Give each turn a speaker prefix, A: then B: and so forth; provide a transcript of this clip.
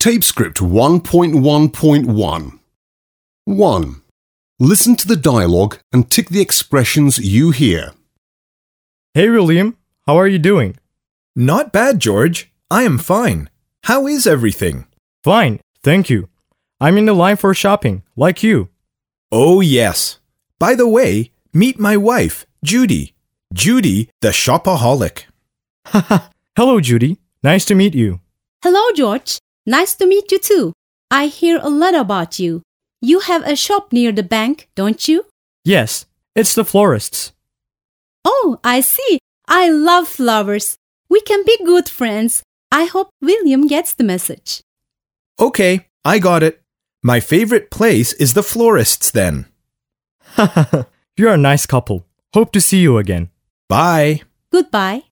A: Tape script 1.1.1 1. Listen to the dialogue and tick the expressions you hear.
B: Hey, William. How are you doing?
C: Not bad, George. I am fine. How is everything?
B: Fine, thank you. I'm in the line for shopping, like you.
C: Oh, yes. By the way, meet my wife, Judy. Judy, the shopaholic.
B: Hello, Judy. Nice to meet you.
D: Hello, George. Nice to meet you too. I hear a lot about you. You have a shop near the bank, don't you?
B: Yes, it's the florists.
D: Oh, I see. I love flowers. We can be good friends. I hope William gets the message.
C: Okay, I got it. My favorite place is the florist's then.
B: You're a nice couple. Hope to see you again.
C: Bye.
D: Goodbye.